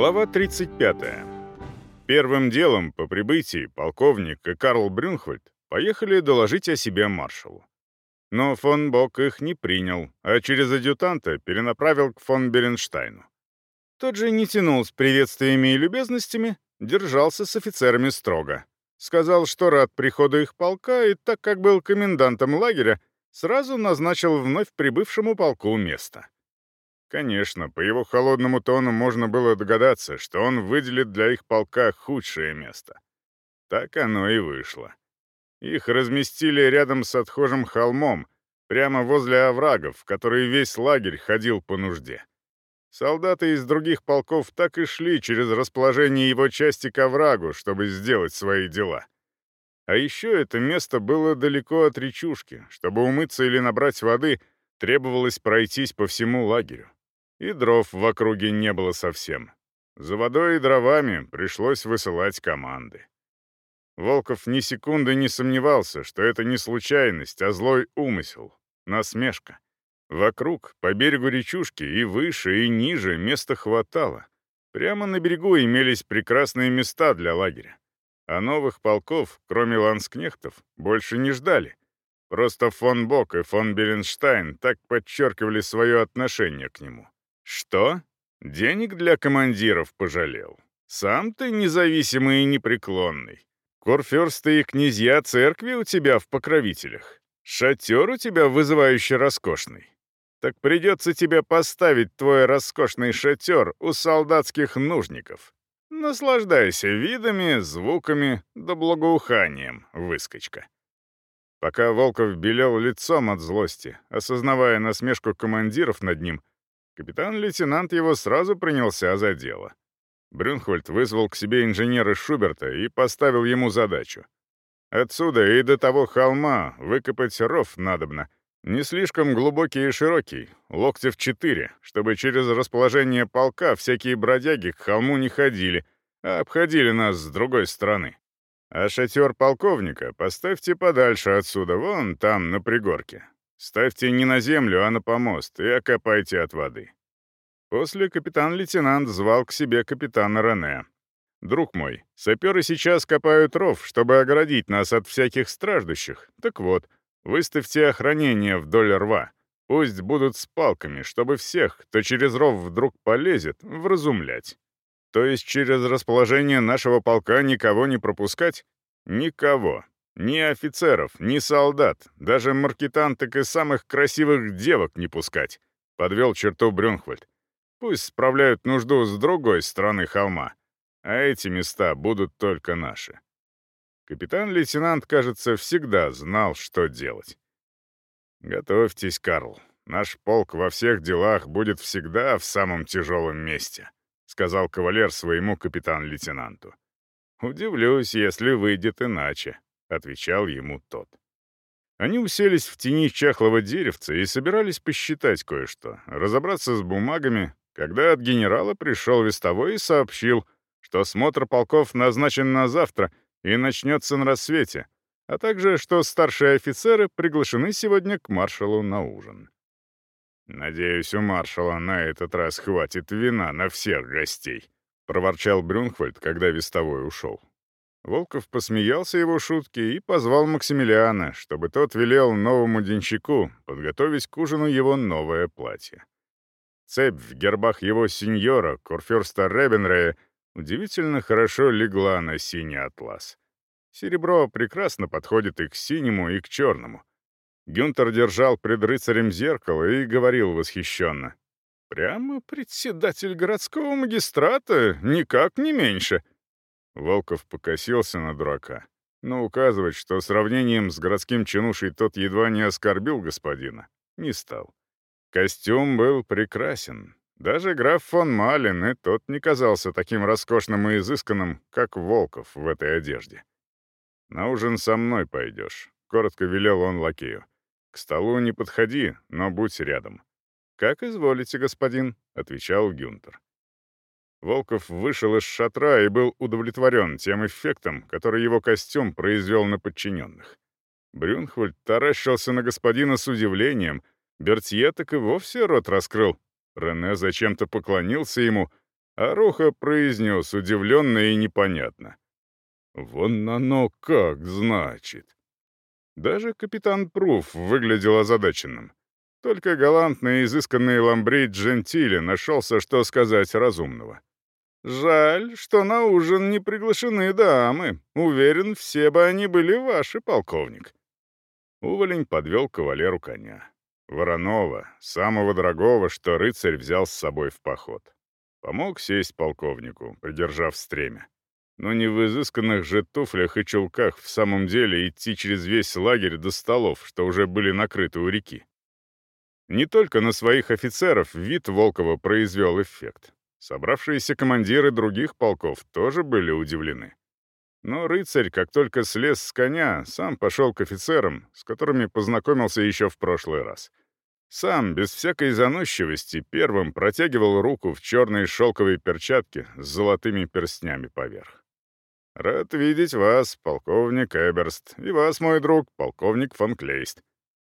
Глава 35. Первым делом по прибытии полковник и Карл Брюнхвальд поехали доложить о себе маршалу. Но фон Бок их не принял, а через адъютанта перенаправил к фон Беренштайну. Тот же не тянул с приветствиями и любезностями, держался с офицерами строго. Сказал, что рад приходу их полка, и так как был комендантом лагеря, сразу назначил вновь прибывшему полку место. Конечно, по его холодному тону можно было догадаться, что он выделит для их полка худшее место. Так оно и вышло. Их разместили рядом с отхожим холмом, прямо возле оврагов, в которые весь лагерь ходил по нужде. Солдаты из других полков так и шли через расположение его части к оврагу, чтобы сделать свои дела. А еще это место было далеко от речушки. Чтобы умыться или набрать воды, требовалось пройтись по всему лагерю и дров в округе не было совсем. За водой и дровами пришлось высылать команды. Волков ни секунды не сомневался, что это не случайность, а злой умысел, насмешка. Вокруг, по берегу речушки, и выше, и ниже места хватало. Прямо на берегу имелись прекрасные места для лагеря. А новых полков, кроме ланскнехтов, больше не ждали. Просто фон Бок и фон Беренштайн так подчеркивали свое отношение к нему. «Что? Денег для командиров пожалел? Сам ты независимый и непреклонный. Корферсты и князья церкви у тебя в покровителях. Шатер у тебя вызывающе роскошный. Так придется тебе поставить твой роскошный шатер у солдатских нужников. Наслаждайся видами, звуками да благоуханием, выскочка». Пока Волков белел лицом от злости, осознавая насмешку командиров над ним, Капитан-лейтенант его сразу принялся за дело. Брюнхвальд вызвал к себе инженера Шуберта и поставил ему задачу. Отсюда и до того холма выкопать ров надобно, не слишком глубокий и широкий, локти в четыре, чтобы через расположение полка всякие бродяги к холму не ходили, а обходили нас с другой стороны. А шатер полковника поставьте подальше отсюда, вон там, на пригорке. Ставьте не на землю, а на помост и окопайте от воды». После капитан-лейтенант звал к себе капитана Рене. «Друг мой, саперы сейчас копают ров, чтобы оградить нас от всяких страждущих. Так вот, выставьте охранение вдоль рва. Пусть будут с палками, чтобы всех, кто через ров вдруг полезет, вразумлять. То есть через расположение нашего полка никого не пропускать? Никого. Ни офицеров, ни солдат, даже маркетанток и самых красивых девок не пускать», — подвел черту Брюнхвальд. «Пусть справляют нужду с другой стороны холма, а эти места будут только наши». Капитан-лейтенант, кажется, всегда знал, что делать. «Готовьтесь, Карл. Наш полк во всех делах будет всегда в самом тяжелом месте», — сказал кавалер своему капитан-лейтенанту. «Удивлюсь, если выйдет иначе», — отвечал ему тот. Они уселись в тени чахлого деревца и собирались посчитать кое-что, разобраться с бумагами, когда от генерала пришел вестовой и сообщил, что осмотр полков назначен на завтра и начнется на рассвете, а также, что старшие офицеры приглашены сегодня к маршалу на ужин. «Надеюсь, у маршала на этот раз хватит вина на всех гостей», — проворчал Брюнхвальд, когда вестовой ушел. Волков посмеялся его шутке и позвал Максимилиана, чтобы тот велел новому денщику подготовить к ужину его новое платье. Цепь в гербах его сеньора, курфюрста Ребенрея, удивительно хорошо легла на синий атлас. Серебро прекрасно подходит и к синему, и к черному. Гюнтер держал пред рыцарем зеркало и говорил восхищенно. «Прямо председатель городского магистрата, никак не меньше». Волков покосился на дурака, но указывать, что сравнением с городским чинушей тот едва не оскорбил господина, не стал. Костюм был прекрасен. Даже граф фон Малин и тот не казался таким роскошным и изысканным, как Волков в этой одежде. «На ужин со мной пойдешь», — коротко велел он лакею. «К столу не подходи, но будь рядом». «Как изволите, господин», — отвечал Гюнтер. Волков вышел из шатра и был удовлетворен тем эффектом, который его костюм произвел на подчиненных. Брюнхвальд таращился на господина с удивлением, Бертье так и вовсе рот раскрыл. Рене зачем-то поклонился ему, А Роха произнес удивленно и непонятно. «Вон оно как, значит». Даже капитан Пруф выглядел озадаченным. Только галантный и изысканный ламбрид Джентили нашелся, что сказать разумного. «Жаль, что на ужин не приглашены дамы. Уверен, все бы они были ваши, полковник». Уволень подвел кавалеру коня. Воронова, самого дорогого, что рыцарь взял с собой в поход. Помог сесть полковнику, придержав стремя. Но не в изысканных же туфлях и чулках в самом деле идти через весь лагерь до столов, что уже были накрыты у реки. Не только на своих офицеров вид Волкова произвел эффект. Собравшиеся командиры других полков тоже были удивлены. Но рыцарь, как только слез с коня, сам пошел к офицерам, с которыми познакомился еще в прошлый раз. Сам, без всякой заносчивости, первым протягивал руку в черной шелковой перчатке с золотыми перстнями поверх. «Рад видеть вас, полковник Эберст, и вас, мой друг, полковник фон Клейст».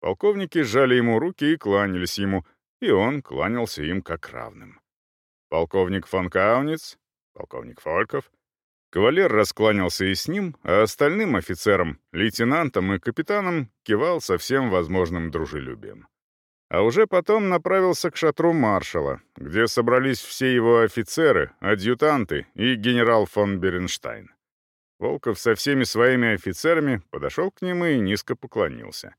Полковники сжали ему руки и кланялись ему, и он кланялся им как равным. Полковник фон Кауниц, полковник Фольков. Кавалер раскланялся и с ним, а остальным офицерам, лейтенантам и капитанам кивал со всем возможным дружелюбием а уже потом направился к шатру маршала, где собрались все его офицеры, адъютанты и генерал фон Беренштайн. Волков со всеми своими офицерами подошел к ним и низко поклонился.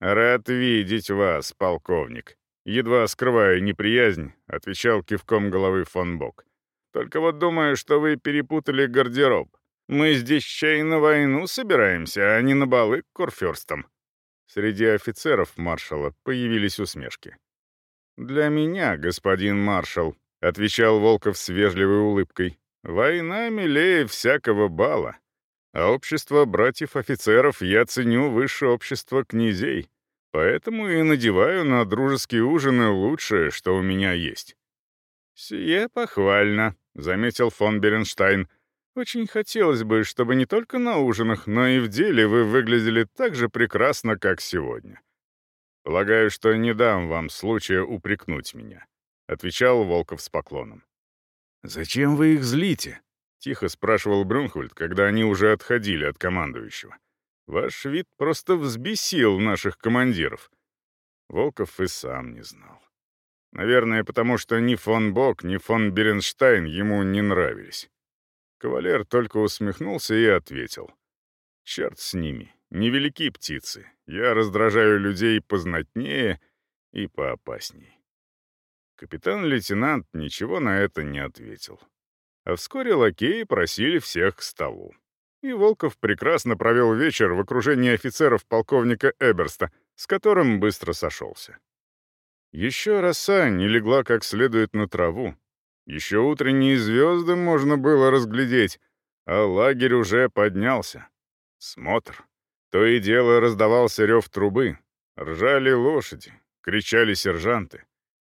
«Рад видеть вас, полковник», — едва скрывая неприязнь, отвечал кивком головы фон Бок. «Только вот думаю, что вы перепутали гардероб. Мы здесь чай на войну собираемся, а не на балы к курфюрстам». Среди офицеров маршала появились усмешки. «Для меня, господин маршал», — отвечал Волков с вежливой улыбкой, «война милее всякого бала, а общество братьев-офицеров я ценю выше общества князей, поэтому и надеваю на дружеские ужины лучшее, что у меня есть». «Сие похвально», — заметил фон Беренштайн, — очень хотелось бы, чтобы не только на ужинах, но и в деле вы выглядели так же прекрасно, как сегодня. Полагаю, что не дам вам случая упрекнуть меня», — отвечал Волков с поклоном. «Зачем вы их злите?» — тихо спрашивал Брюнхвальд, когда они уже отходили от командующего. «Ваш вид просто взбесил наших командиров». Волков и сам не знал. Наверное, потому что ни фон Бок, ни фон Беренштайн ему не нравились. Кавалер только усмехнулся и ответил. «Черт с ними, невелики птицы. Я раздражаю людей познатнее и поопасней». Капитан-лейтенант ничего на это не ответил. А вскоре лакеи просили всех к столу. И Волков прекрасно провел вечер в окружении офицеров полковника Эберста, с которым быстро сошелся. Еще роса не легла как следует на траву, еще утренние звезды можно было разглядеть, а лагерь уже поднялся. Смотр. То и дело раздавался рев трубы. Ржали лошади, кричали сержанты.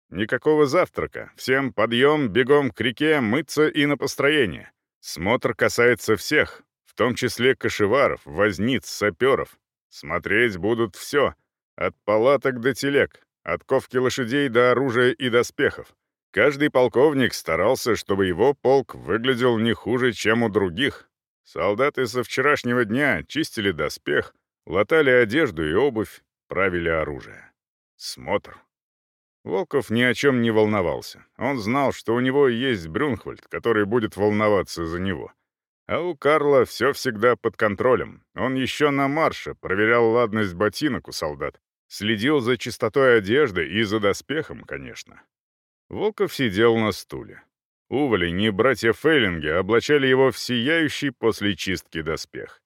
Никакого завтрака. Всем подъем, бегом к реке, мыться и на построение. Смотр касается всех, в том числе кошеваров, возниц, саперов. Смотреть будут все. От палаток до телег, от ковки лошадей до оружия и доспехов. Каждый полковник старался, чтобы его полк выглядел не хуже, чем у других. Солдаты со вчерашнего дня чистили доспех, латали одежду и обувь, правили оружие. Смотр. Волков ни о чем не волновался. Он знал, что у него есть Брюнхвальд, который будет волноваться за него. А у Карла все всегда под контролем. Он еще на марше проверял ладность ботинок у солдат, следил за чистотой одежды и за доспехом, конечно. Волков сидел на стуле. Уволень и братья Фейлинги облачали его в сияющий после чистки доспех.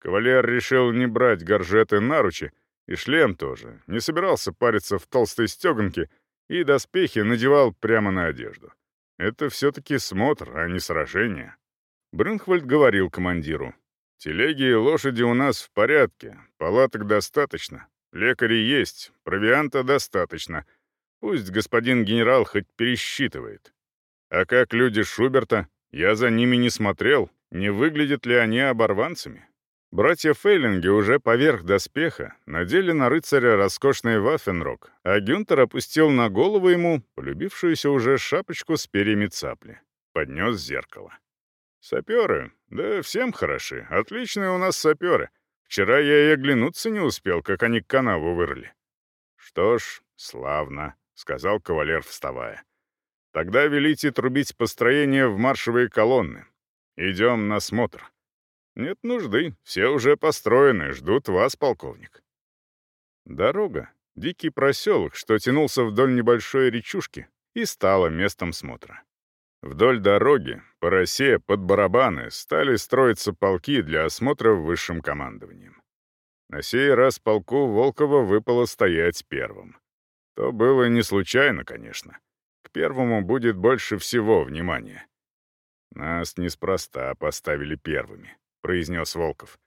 Кавалер решил не брать горжеты наручи, и шлем тоже, не собирался париться в толстой стеганке, и доспехи надевал прямо на одежду. Это все-таки смотр, а не сражение. Брюнхвальд говорил командиру. «Телеги и лошади у нас в порядке, палаток достаточно, лекари есть, провианта достаточно, Пусть господин генерал хоть пересчитывает. А как люди Шуберта, я за ними не смотрел, не выглядят ли они оборванцами. Братья Фейлинги уже поверх доспеха надели на рыцаря роскошный ваффенрог, а Гюнтер опустил на голову ему полюбившуюся уже шапочку с перьями цапли. Поднес зеркало. «Саперы? Да всем хороши. Отличные у нас саперы. Вчера я и оглянуться не успел, как они канаву вырыли». «Что ж, славно», — сказал кавалер, вставая. «Тогда велите трубить построение в маршевые колонны. Идем на смотр». «Нет нужды, все уже построены, ждут вас, полковник». Дорога, дикий проселок, что тянулся вдоль небольшой речушки, и стала местом смотра. Вдоль дороги, по росе, под барабаны, стали строиться полки для осмотра высшим командованием. На сей раз полку Волкова выпало стоять первым. То было не случайно, конечно. К первому будет больше всего внимания. «Нас неспроста поставили первыми», — произнес Волков.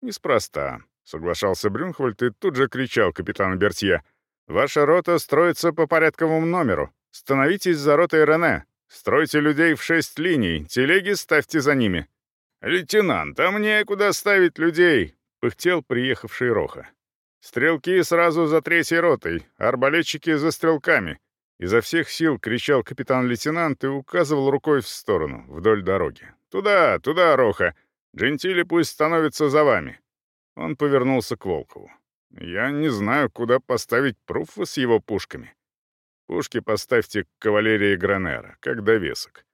«Неспроста», — соглашался Брюнхвальд и тут же кричал капитану Бертье. «Ваша рота строится по порядковому номеру. Становитесь за ротой Рене. Стройте людей в шесть линий, телеги ставьте за ними». «Лейтенант, а мне куда ставить людей?» — пыхтел приехавший Роха. «Стрелки сразу за третьей ротой, арбалетчики за стрелками». Изо всех сил кричал капитан-лейтенант и указывал рукой в сторону, вдоль дороги. «Туда, туда, Роха! Джентили пусть становится за вами!» Он повернулся к Волкову. «Я не знаю, куда поставить Пруфа с его пушками. Пушки поставьте к кавалерии Гранера, как довесок».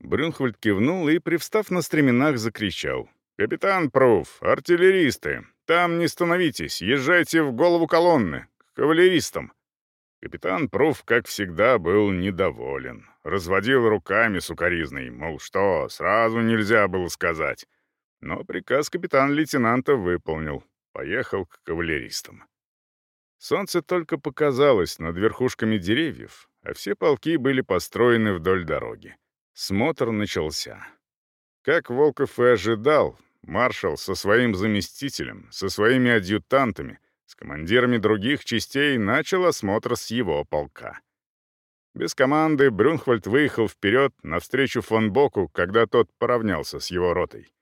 Брюнхвальд кивнул и, привстав на стременах, закричал. «Капитан Пруф, артиллеристы, там не становитесь, езжайте в голову колонны, к кавалеристам». Капитан Пруф, как всегда, был недоволен. Разводил руками сукоризной, мол, что, сразу нельзя было сказать. Но приказ капитан-лейтенанта выполнил. Поехал к кавалеристам. Солнце только показалось над верхушками деревьев, а все полки были построены вдоль дороги. Смотр начался. Как Волков и ожидал, маршал со своим заместителем, со своими адъютантами, с командирами других частей начал осмотр с его полка. Без команды Брюнхвальд выехал вперед навстречу фон Боку, когда тот поравнялся с его ротой.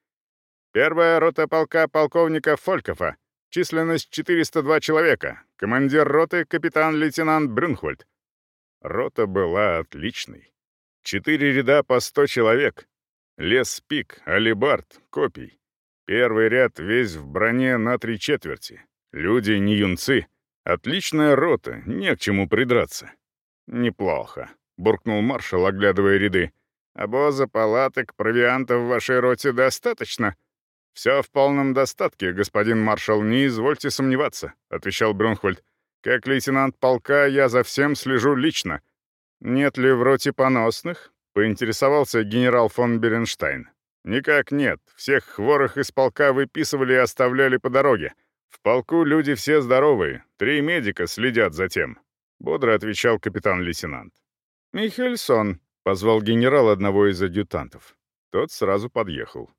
«Первая рота полка полковника Фолькова», Численность 402 человека. Командир роты — капитан-лейтенант Брюнхвальд. Рота была отличной. Четыре ряда по 100 человек. Лес пик, алибард, копий. Первый ряд весь в броне на три четверти. Люди не юнцы. Отличная рота, не к чему придраться. «Неплохо», — буркнул маршал, оглядывая ряды. «Обоза, палаток, провианта в вашей роте достаточно?» «Все в полном достатке, господин маршал, не извольте сомневаться», — отвечал Брюнхвальд. «Как лейтенант полка я за всем слежу лично. Нет ли в роте поносных?» — поинтересовался генерал фон Беренштайн. «Никак нет. Всех хворых из полка выписывали и оставляли по дороге. В полку люди все здоровые. Три медика следят за тем», — бодро отвечал капитан-лейтенант. «Михельсон», — позвал генерал одного из адъютантов. Тот сразу подъехал.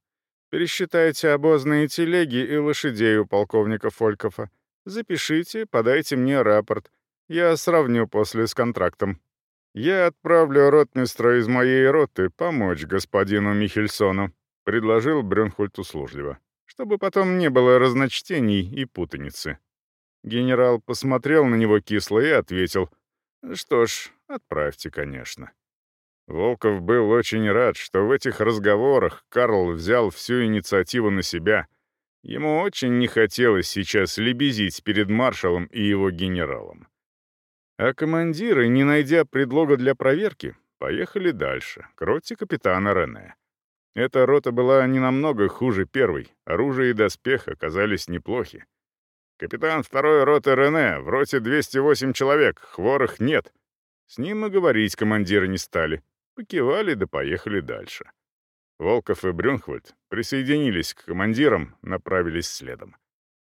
Пересчитайте обозные телеги и лошадей у полковника Фолькова. Запишите, подайте мне рапорт. Я сравню после с контрактом. Я отправлю ротмистра из моей роты помочь господину Михельсону», — предложил Брюнхольд услужливо, чтобы потом не было разночтений и путаницы. Генерал посмотрел на него кисло и ответил, «Что ж, отправьте, конечно». Волков был очень рад, что в этих разговорах Карл взял всю инициативу на себя. Ему очень не хотелось сейчас лебезить перед маршалом и его генералом. А командиры, не найдя предлога для проверки, поехали дальше, к роте капитана Рене. Эта рота была не намного хуже первой, оружие и доспех оказались неплохи. «Капитан второй роты Рене, в роте 208 человек, хворых нет». С ним и говорить командиры не стали. Покивали да поехали дальше. Волков и Брюнхвальд присоединились к командирам, направились следом.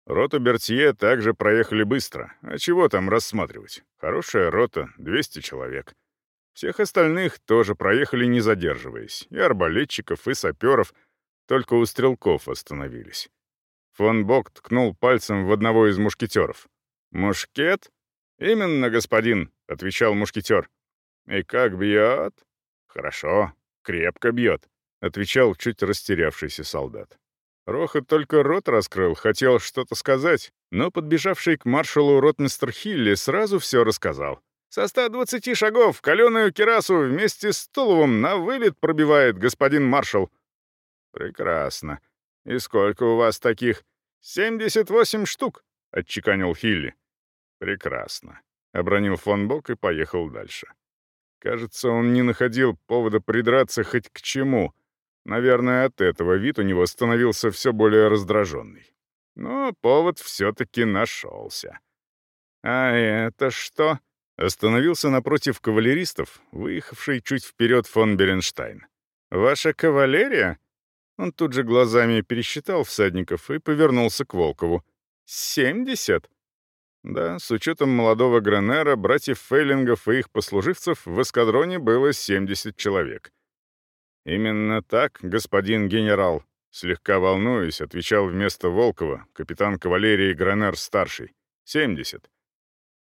Роту Бертье также проехали быстро. А чего там рассматривать? Хорошая рота, 200 человек. Всех остальных тоже проехали, не задерживаясь. И арбалетчиков, и саперов. Только у стрелков остановились. Фон Бок ткнул пальцем в одного из мушкетеров. «Мушкет?» «Именно, господин», — отвечал мушкетер. «И как бьет?» «Хорошо, крепко бьет», — отвечал чуть растерявшийся солдат. Роха только рот раскрыл, хотел что-то сказать, но подбежавший к маршалу ротмистер Хилли сразу все рассказал. «Со 120 шагов каленую керасу вместе с Туловым на вылет пробивает господин маршал». «Прекрасно. И сколько у вас таких?» «78 штук», — отчеканил Хилли. «Прекрасно», — обронил фон Бок и поехал дальше. Кажется, он не находил повода придраться хоть к чему — Наверное, от этого вид у него становился все более раздраженный. Но повод все-таки нашелся. «А это что?» Остановился напротив кавалеристов, выехавший чуть вперед фон Беренштайн. «Ваша кавалерия?» Он тут же глазами пересчитал всадников и повернулся к Волкову. «Семьдесят?» Да, с учетом молодого Гранера, братьев Фейлингов и их послуживцев в эскадроне было 70 человек — «Именно так, господин генерал», — слегка волнуясь, отвечал вместо Волкова капитан кавалерии Гранер-старший. «Семьдесят».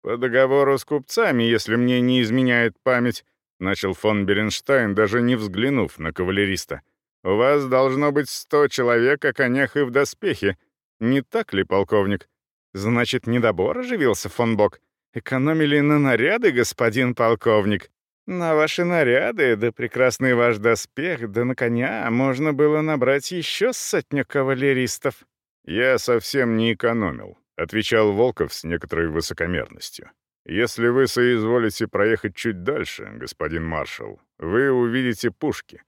«По договору с купцами, если мне не изменяет память», — начал фон Беренштайн, даже не взглянув на кавалериста. «У вас должно быть сто человек о конях и в доспехе. Не так ли, полковник?» «Значит, недобор оживился, фон Бок? Экономили на наряды, господин полковник?» На ваши наряды, да прекрасный ваш доспех, да на коня можно было набрать еще сотню кавалеристов». «Я совсем не экономил», — отвечал Волков с некоторой высокомерностью. «Если вы соизволите проехать чуть дальше, господин маршал, вы увидите пушки.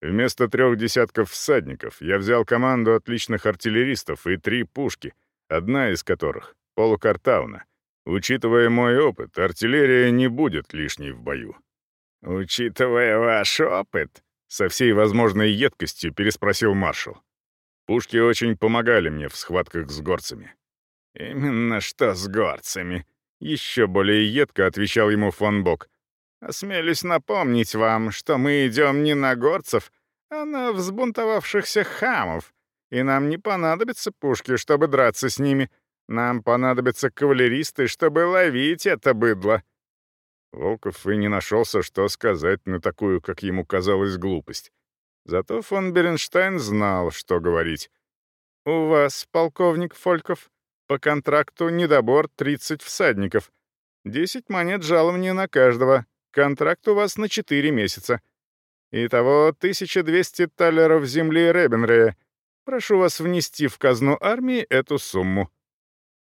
Вместо трех десятков всадников я взял команду отличных артиллеристов и три пушки, одна из которых — полукартауна. Учитывая мой опыт, артиллерия не будет лишней в бою. «Учитывая ваш опыт», — со всей возможной едкостью переспросил маршал. «Пушки очень помогали мне в схватках с горцами». «Именно что с горцами», — еще более едко отвечал ему фон Бок. «Осмелюсь напомнить вам, что мы идем не на горцев, а на взбунтовавшихся хамов, и нам не понадобятся пушки, чтобы драться с ними. Нам понадобятся кавалеристы, чтобы ловить это быдло». Волков и не нашелся, что сказать на такую, как ему казалось, глупость. Зато фон Беренштайн знал, что говорить. «У вас, полковник Фольков, по контракту недобор 30 всадников. 10 монет жалования на каждого. Контракт у вас на 4 месяца. Итого 1200 талеров земли Ребенрея. Прошу вас внести в казну армии эту сумму».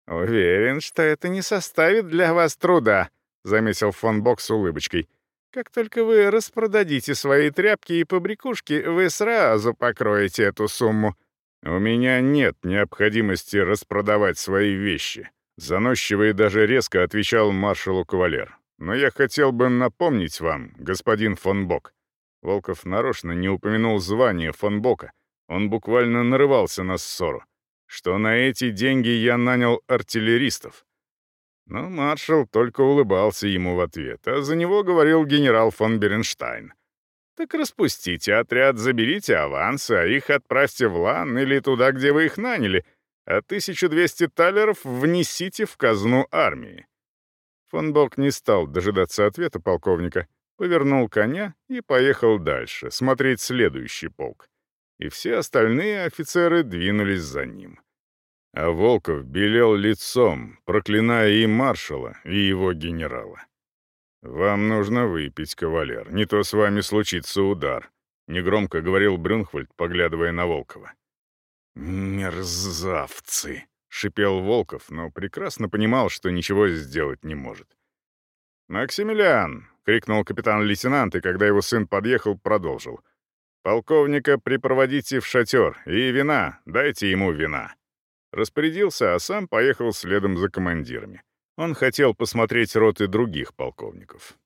«Уверен, что это не составит для вас труда», — заметил фон Бок с улыбочкой. «Как только вы распродадите свои тряпки и побрякушки, вы сразу покроете эту сумму». «У меня нет необходимости распродавать свои вещи», — заносчиво и даже резко отвечал маршалу кавалер. «Но я хотел бы напомнить вам, господин фон Бок». Волков нарочно не упомянул звание фон Бока. Он буквально нарывался на ссору. Что на эти деньги я нанял артиллеристов. Но маршал только улыбался ему в ответ, а за него говорил генерал фон Беренштайн. «Так распустите отряд, заберите авансы, а их отправьте в Лан или туда, где вы их наняли, а 1200 талеров внесите в казну армии». Фон Бок не стал дожидаться ответа полковника, повернул коня и поехал дальше, смотреть следующий полк. И все остальные офицеры двинулись за ним. А Волков белел лицом, проклиная и маршала, и его генерала. «Вам нужно выпить, кавалер, не то с вами случится удар», — негромко говорил Брюнхвальд, поглядывая на Волкова. «Мерзавцы!» — шипел Волков, но прекрасно понимал, что ничего сделать не может. «Максимилиан!» — крикнул капитан-лейтенант, и когда его сын подъехал, продолжил. «Полковника припроводите в шатер, и вина, дайте ему вина». Распорядился, а сам поехал следом за командирами. Он хотел посмотреть роты других полковников.